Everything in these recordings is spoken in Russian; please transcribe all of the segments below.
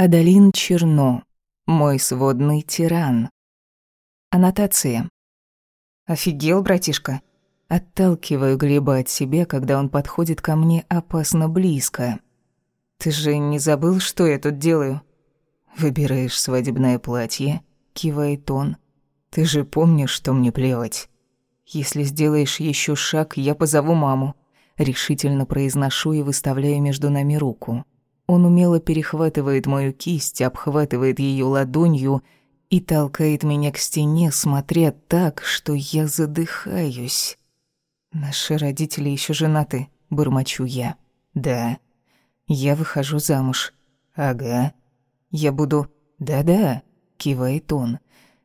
Адалин Черно. Мой сводный тиран. Аннотация. Офигел, братишка. Отталкиваю Глеба от себя, когда он подходит ко мне опасно близко. Ты же не забыл, что я тут делаю? Выбираешь свадебное платье, кивает он. Ты же помнишь, что мне плевать. Если сделаешь еще шаг, я позову маму. Решительно произношу и выставляю между нами руку. Он умело перехватывает мою кисть, обхватывает ее ладонью и толкает меня к стене, смотря так, что я задыхаюсь. Наши родители еще женаты, бормочу я. Да. Я выхожу замуж. Ага. Я буду... Да-да, кивает он.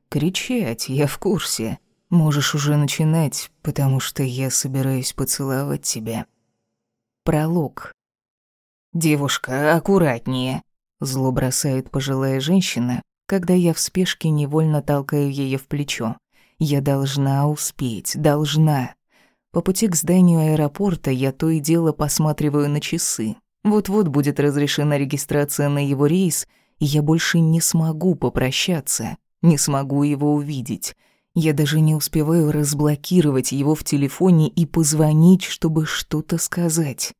Кричать, я в курсе. Можешь уже начинать, потому что я собираюсь поцеловать тебя. Пролог. «Девушка, аккуратнее!» Зло бросает пожилая женщина, когда я в спешке невольно толкаю ее в плечо. Я должна успеть, должна. По пути к зданию аэропорта я то и дело посматриваю на часы. Вот-вот будет разрешена регистрация на его рейс, и я больше не смогу попрощаться, не смогу его увидеть. Я даже не успеваю разблокировать его в телефоне и позвонить, чтобы что-то сказать.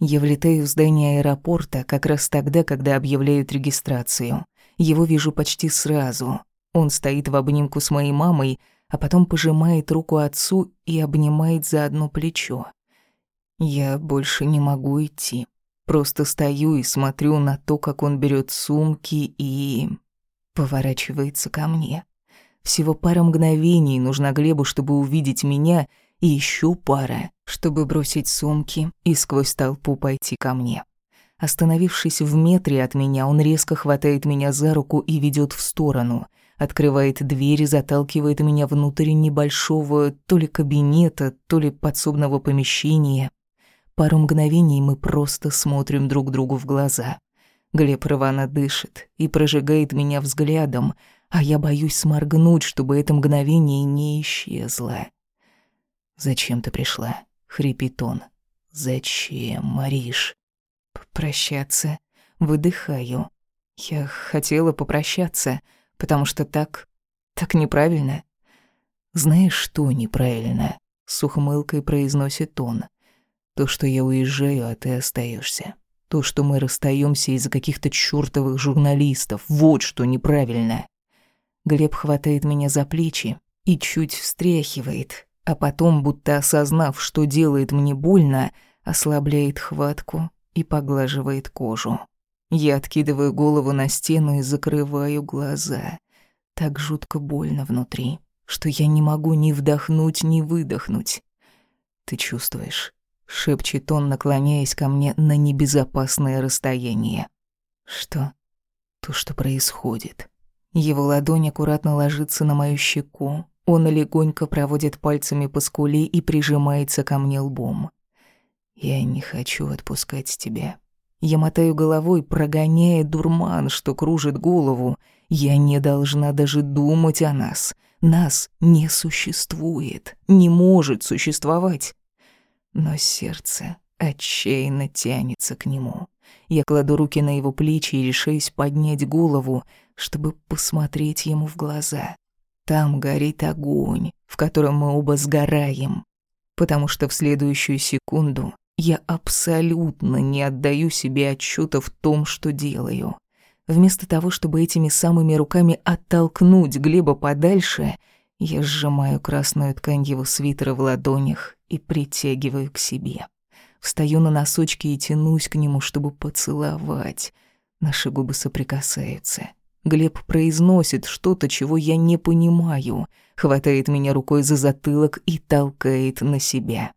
Я влетаю в здание аэропорта как раз тогда, когда объявляют регистрацию. Его вижу почти сразу. Он стоит в обнимку с моей мамой, а потом пожимает руку отцу и обнимает за одно плечо. Я больше не могу идти. Просто стою и смотрю на то, как он берет сумки и... поворачивается ко мне. Всего пара мгновений нужна Глебу, чтобы увидеть меня, и еще пара, чтобы бросить сумки и сквозь толпу пойти ко мне. Остановившись в метре от меня, он резко хватает меня за руку и ведет в сторону. Открывает дверь и заталкивает меня внутрь небольшого то ли кабинета, то ли подсобного помещения. Пару мгновений мы просто смотрим друг другу в глаза. Глеб рвано дышит и прожигает меня взглядом, а я боюсь сморгнуть, чтобы это мгновение не исчезло. «Зачем ты пришла?» — хрипит он. «Зачем, Мариш?» «Попрощаться». Выдыхаю. Я хотела попрощаться, потому что так... так неправильно. «Знаешь, что неправильно?» — с ухмылкой произносит он. «То, что я уезжаю, а ты остаешься. То, что мы расстаемся из-за каких-то чёртовых журналистов. Вот что неправильно». Глеб хватает меня за плечи и чуть встряхивает, а потом, будто осознав, что делает мне больно, ослабляет хватку и поглаживает кожу. Я откидываю голову на стену и закрываю глаза. Так жутко больно внутри, что я не могу ни вдохнуть, ни выдохнуть. «Ты чувствуешь?» — шепчет он, наклоняясь ко мне на небезопасное расстояние. «Что?» «То, что происходит». Его ладонь аккуратно ложится на мою щеку, он легонько проводит пальцами по скуле и прижимается ко мне лбом. «Я не хочу отпускать тебя». Я мотаю головой, прогоняя дурман, что кружит голову. Я не должна даже думать о нас. Нас не существует, не может существовать. Но сердце отчаянно тянется к нему. Я кладу руки на его плечи и решаюсь поднять голову, чтобы посмотреть ему в глаза. Там горит огонь, в котором мы оба сгораем. Потому что в следующую секунду я абсолютно не отдаю себе отчета в том, что делаю. Вместо того, чтобы этими самыми руками оттолкнуть Глеба подальше, я сжимаю красную ткань его свитера в ладонях и притягиваю к себе. Встаю на носочки и тянусь к нему, чтобы поцеловать. Наши губы соприкасаются. Глеб произносит что-то, чего я не понимаю, хватает меня рукой за затылок и толкает на себя.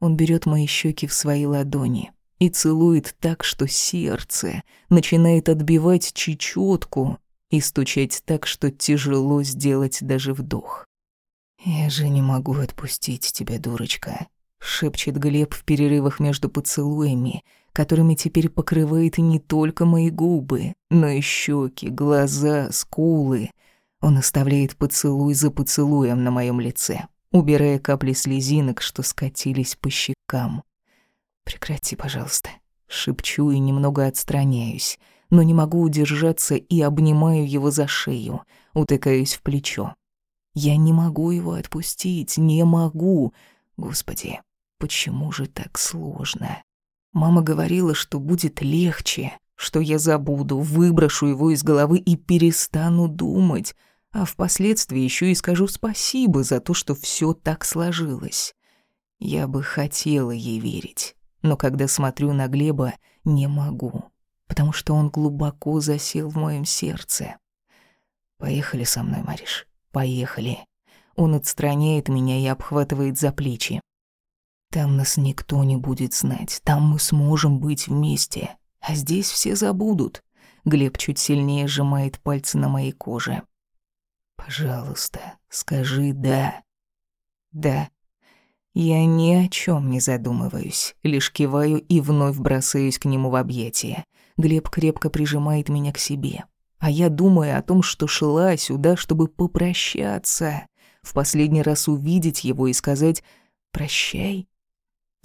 Он берет мои щеки в свои ладони и целует так, что сердце начинает отбивать чечетку и стучать так, что тяжело сделать даже вдох. «Я же не могу отпустить тебя, дурочка», — шепчет Глеб в перерывах между поцелуями, которыми теперь покрывает не только мои губы, но и щеки, глаза, скулы. Он оставляет поцелуй за поцелуем на моем лице, убирая капли слезинок, что скатились по щекам. «Прекрати, пожалуйста», — шепчу и немного отстраняюсь. но не могу удержаться и обнимаю его за шею, утыкаюсь в плечо. Я не могу его отпустить, не могу. Господи, почему же так сложно? Мама говорила, что будет легче, что я забуду, выброшу его из головы и перестану думать, а впоследствии еще и скажу спасибо за то, что все так сложилось. Я бы хотела ей верить, но когда смотрю на Глеба, не могу, потому что он глубоко засел в моем сердце. Поехали со мной, Мариш, поехали. Он отстраняет меня и обхватывает за плечи. Там нас никто не будет знать, там мы сможем быть вместе. А здесь все забудут. Глеб чуть сильнее сжимает пальцы на моей коже. Пожалуйста, скажи «да». «Да». Я ни о чем не задумываюсь, лишь киваю и вновь бросаюсь к нему в объятия. Глеб крепко прижимает меня к себе. А я думаю о том, что шла сюда, чтобы попрощаться. В последний раз увидеть его и сказать «прощай».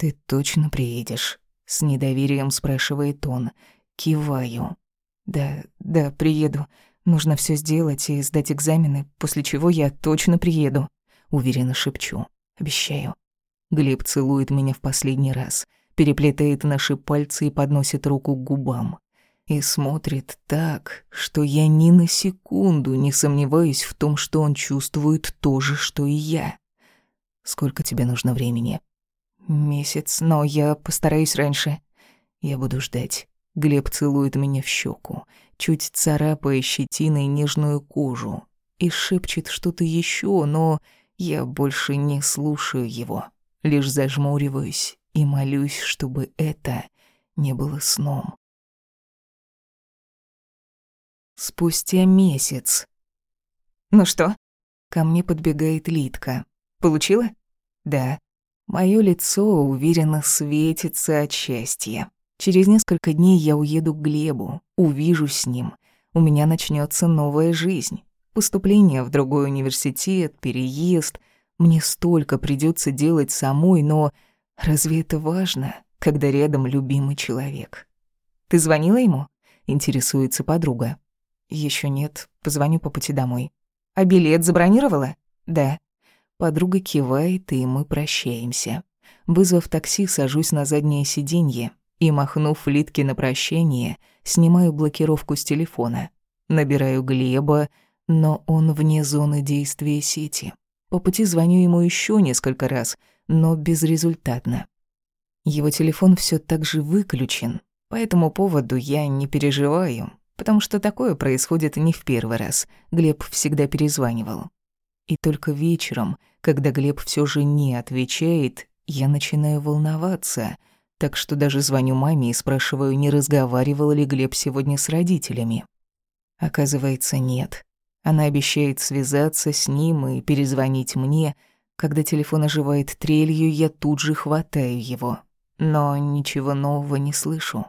«Ты точно приедешь?» С недоверием спрашивает он. Киваю. Да, да, приеду. Нужно все сделать и сдать экзамены, после чего я точно приеду. Уверенно шепчу. Обещаю. Глеб целует меня в последний раз, переплетает наши пальцы и подносит руку к губам. И смотрит так, что я ни на секунду не сомневаюсь в том, что он чувствует то же, что и я. Сколько тебе нужно времени? Месяц, но я постараюсь раньше. Я буду ждать. Глеб целует меня в щеку, чуть царапая щетиной нежную кожу, и шепчет что-то еще, но я больше не слушаю его, лишь зажмуриваюсь и молюсь, чтобы это не было сном. Спустя месяц. «Ну что?» Ко мне подбегает Литка. «Получила?» «Да». Моё лицо уверенно светится от счастья. Через несколько дней я уеду к Глебу, увижусь с ним. У меня начнется новая жизнь. Поступление в другой университет, переезд. Мне столько придется делать самой, но разве это важно, когда рядом любимый человек? Ты звонила ему? Интересуется подруга. Еще нет, позвоню по пути домой. А билет забронировала? Да. Подруга кивает, и мы прощаемся. Вызвав такси, сажусь на заднее сиденье и, махнув Литке на прощание, снимаю блокировку с телефона. Набираю Глеба, но он вне зоны действия сети. По пути звоню ему еще несколько раз, но безрезультатно. Его телефон все так же выключен. По этому поводу я не переживаю, потому что такое происходит не в первый раз. Глеб всегда перезванивал. И только вечером, когда Глеб все же не отвечает, я начинаю волноваться, так что даже звоню маме и спрашиваю, не разговаривал ли Глеб сегодня с родителями. Оказывается, нет. Она обещает связаться с ним и перезвонить мне. Когда телефон оживает трелью, я тут же хватаю его. Но ничего нового не слышу.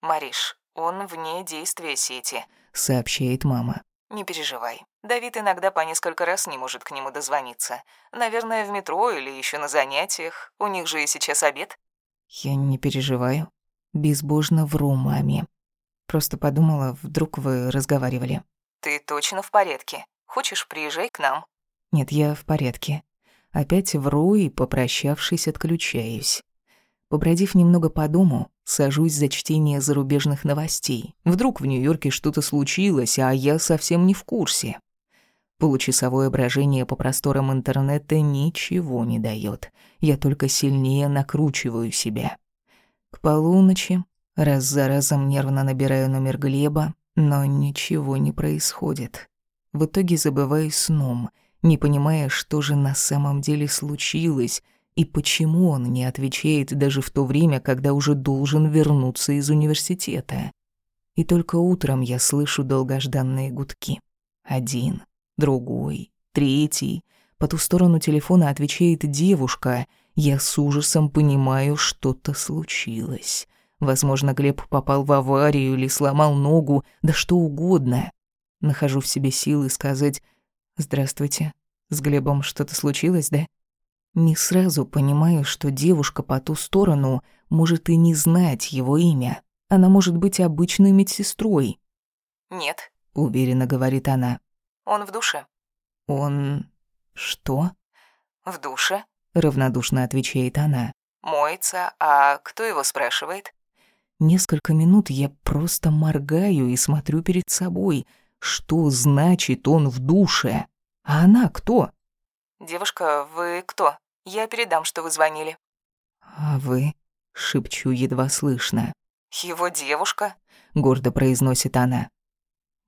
«Мариш, он вне действия сети», — сообщает мама. «Не переживай. Давид иногда по несколько раз не может к нему дозвониться. Наверное, в метро или еще на занятиях. У них же и сейчас обед». «Я не переживаю. Безбожно вру маме. Просто подумала, вдруг вы разговаривали». «Ты точно в порядке? Хочешь, приезжай к нам?» «Нет, я в порядке. Опять вру и, попрощавшись, отключаюсь. Побродив немного по дому, сажусь за чтение зарубежных новостей. Вдруг в Нью-Йорке что-то случилось, а я совсем не в курсе. Получасовое брожение по просторам интернета ничего не дает. Я только сильнее накручиваю себя. К полуночи раз за разом нервно набираю номер Глеба, но ничего не происходит. В итоге забываю сном, не понимая, что же на самом деле случилось, и почему он не отвечает даже в то время, когда уже должен вернуться из университета? И только утром я слышу долгожданные гудки. Один, другой, третий. По ту сторону телефона отвечает девушка. Я с ужасом понимаю, что-то случилось. Возможно, Глеб попал в аварию или сломал ногу, да что угодно. Нахожу в себе силы сказать «Здравствуйте, с Глебом что-то случилось, да?» Не сразу понимаю, что девушка по ту сторону может и не знать его имя. Она может быть обычной медсестрой. «Нет», — уверенно говорит она. «Он в душе». «Он... что?» «В душе», — равнодушно отвечает она. «Моется, а кто его спрашивает?» Несколько минут я просто моргаю и смотрю перед собой. Что значит он в душе? А она кто? «Девушка, вы кто? Я передам, что вы звонили». «А вы?» — шепчу едва слышно. «Его девушка?» — гордо произносит она.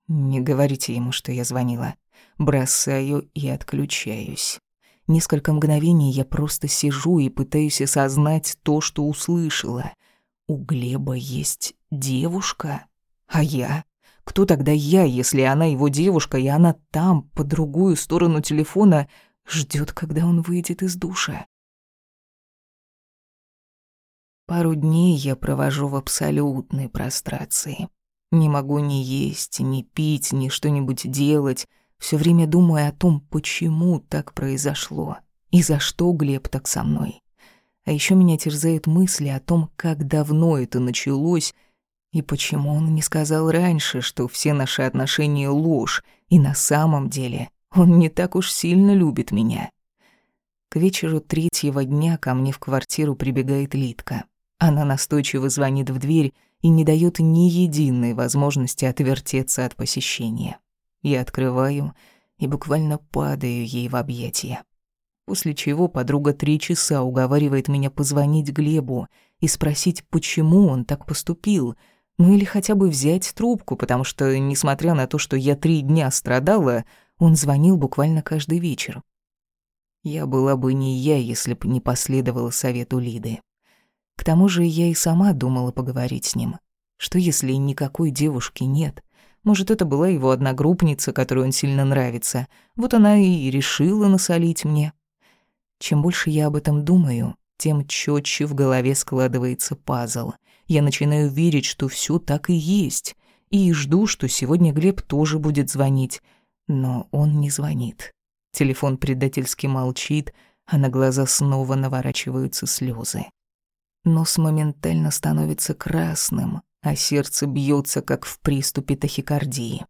«Не говорите ему, что я звонила. Бросаю и отключаюсь. Несколько мгновений я просто сижу и пытаюсь осознать то, что услышала. У Глеба есть девушка? А я? Кто тогда я, если она его девушка, и она там, по другую сторону телефона, ждет, когда он выйдет из душа? Пару дней я провожу в абсолютной прострации. Не могу ни есть, ни пить, ни что-нибудь делать. Все время думаю о том, почему так произошло и за что Глеб так со мной. А еще меня терзают мысли о том, как давно это началось и почему он не сказал раньше, что все наши отношения ложь, и на самом деле он не так уж сильно любит меня. К вечеру третьего дня ко мне в квартиру прибегает Литка. Она настойчиво звонит в дверь и не дает ни единой возможности отвертеться от посещения. Я открываю и буквально падаю ей в объятия. После чего подруга три часа уговаривает меня позвонить Глебу и спросить, почему он так поступил, ну или хотя бы взять трубку, потому что, несмотря на то, что я три дня страдала, он звонил буквально каждый вечер. Я была бы не я, если бы не последовала совету Лиды. К тому же я и сама думала поговорить с ним. Что если никакой девушки нет? Может, это была его одногруппница, которой он сильно нравится. Вот она и решила насолить мне. Чем больше я об этом думаю, тем четче в голове складывается пазл. Я начинаю верить, что все так и есть. И жду, что сегодня Глеб тоже будет звонить. Но он не звонит. Телефон предательски молчит, а на глаза снова наворачиваются слезы. Нос моментально становится красным, а сердце бьется, как в приступе тахикардии.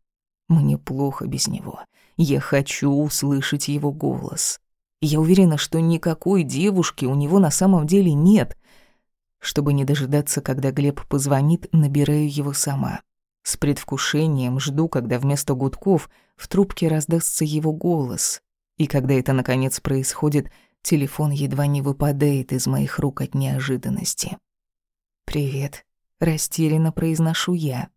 Мне плохо без него. Я хочу услышать его голос. Я уверена, что никакой девушки у него на самом деле нет. Чтобы не дожидаться, когда Глеб позвонит, набираю его сама. С предвкушением жду, когда вместо гудков в трубке раздастся его голос. И когда это наконец происходит, Телефон едва не выпадает из моих рук от неожиданности. «Привет», — растерянно произношу я.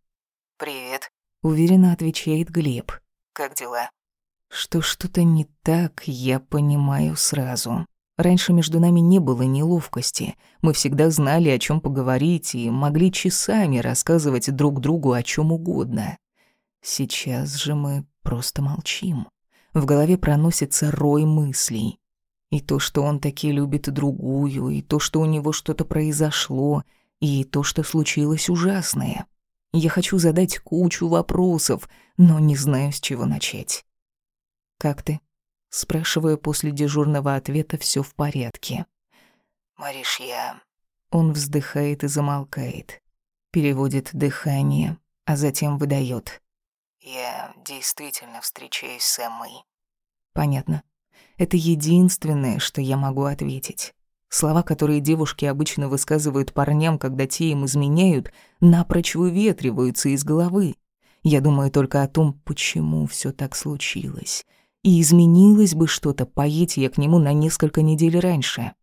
«Привет», — уверенно отвечает Глеб. «Как дела?» Что что-то не так, я понимаю сразу. Раньше между нами не было неловкости. Мы всегда знали, о чем поговорить, и могли часами рассказывать друг другу о чем угодно. Сейчас же мы просто молчим. В голове проносится рой мыслей. И то, что он таки любит другую, и то, что у него что-то произошло, и то, что случилось ужасное. Я хочу задать кучу вопросов, но не знаю, с чего начать. «Как ты?» Спрашиваю после дежурного ответа «все в порядке». «Мариш, я...» Он вздыхает и замолкает. Переводит дыхание, а затем выдает. «Я действительно встречаюсь с Эммой». «Понятно. Это единственное, что я могу ответить. Слова, которые девушки обычно высказывают парням, когда те им изменяют, напрочь выветриваются из головы. Я думаю только о том, почему все так случилось. И изменилось бы что-то, поедь я к нему на несколько недель раньше.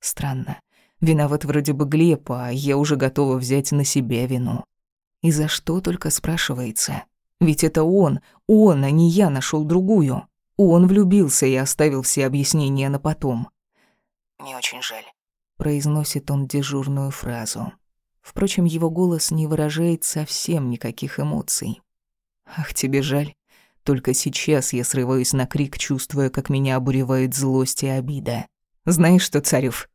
Странно. Виноват вроде бы Глеб, а я уже готова взять на себя вину. И за что только спрашивается? Ведь это он, он, а не я нашел другую. Он влюбился и оставил все объяснения на потом. «Мне очень жаль», — произносит он дежурную фразу. Впрочем, его голос не выражает совсем никаких эмоций. «Ах, тебе жаль. Только сейчас я срываюсь на крик, чувствуя, как меня обуревает злость и обида. Знаешь что, Царев?»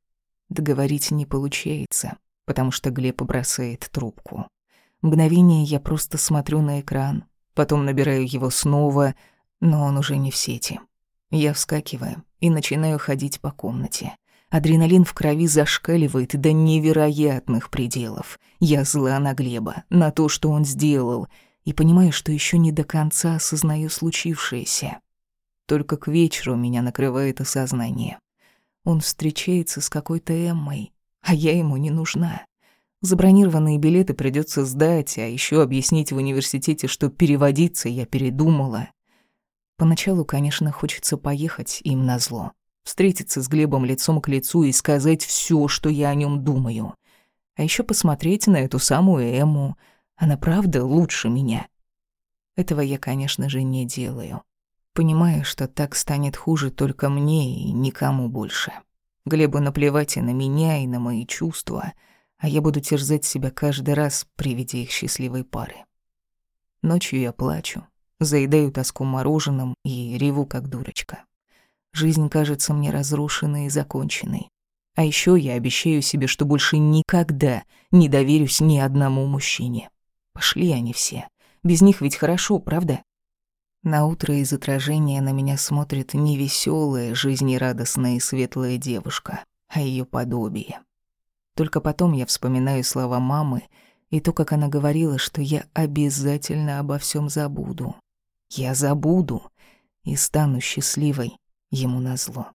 Договорить не получается, потому что Глеб бросает трубку. Мгновение я просто смотрю на экран, потом набираю его снова — но он уже не в сети. Я вскакиваю и начинаю ходить по комнате. Адреналин в крови зашкаливает до невероятных пределов. Я зла на Глеба, на то, что он сделал, и понимаю, что еще не до конца осознаю случившееся. Только к вечеру меня накрывает осознание. Он встречается с какой-то Эммой, а я ему не нужна. Забронированные билеты придется сдать, а еще объяснить в университете, что переводиться я передумала. Поначалу, конечно, хочется поехать им на зло, встретиться с Глебом лицом к лицу и сказать все, что я о нем думаю. А еще посмотреть на эту самую Эму. Она правда лучше меня. Этого я, конечно же, не делаю. Понимаю, что так станет хуже только мне и никому больше. Глебу наплевать и на меня, и на мои чувства, а я буду терзать себя каждый раз при виде их счастливой пары. Ночью я плачу, заедаю тоску мороженым и реву как дурочка. Жизнь кажется мне разрушенной и законченной. А еще я обещаю себе, что больше никогда не доверюсь ни одному мужчине. Пошли они все. Без них ведь хорошо, правда? На утро из отражения на меня смотрит не веселая, жизнерадостная и светлая девушка, а ее подобие. Только потом я вспоминаю слова мамы и то, как она говорила, что я обязательно обо всем забуду. Я забуду и стану счастливой ему назло.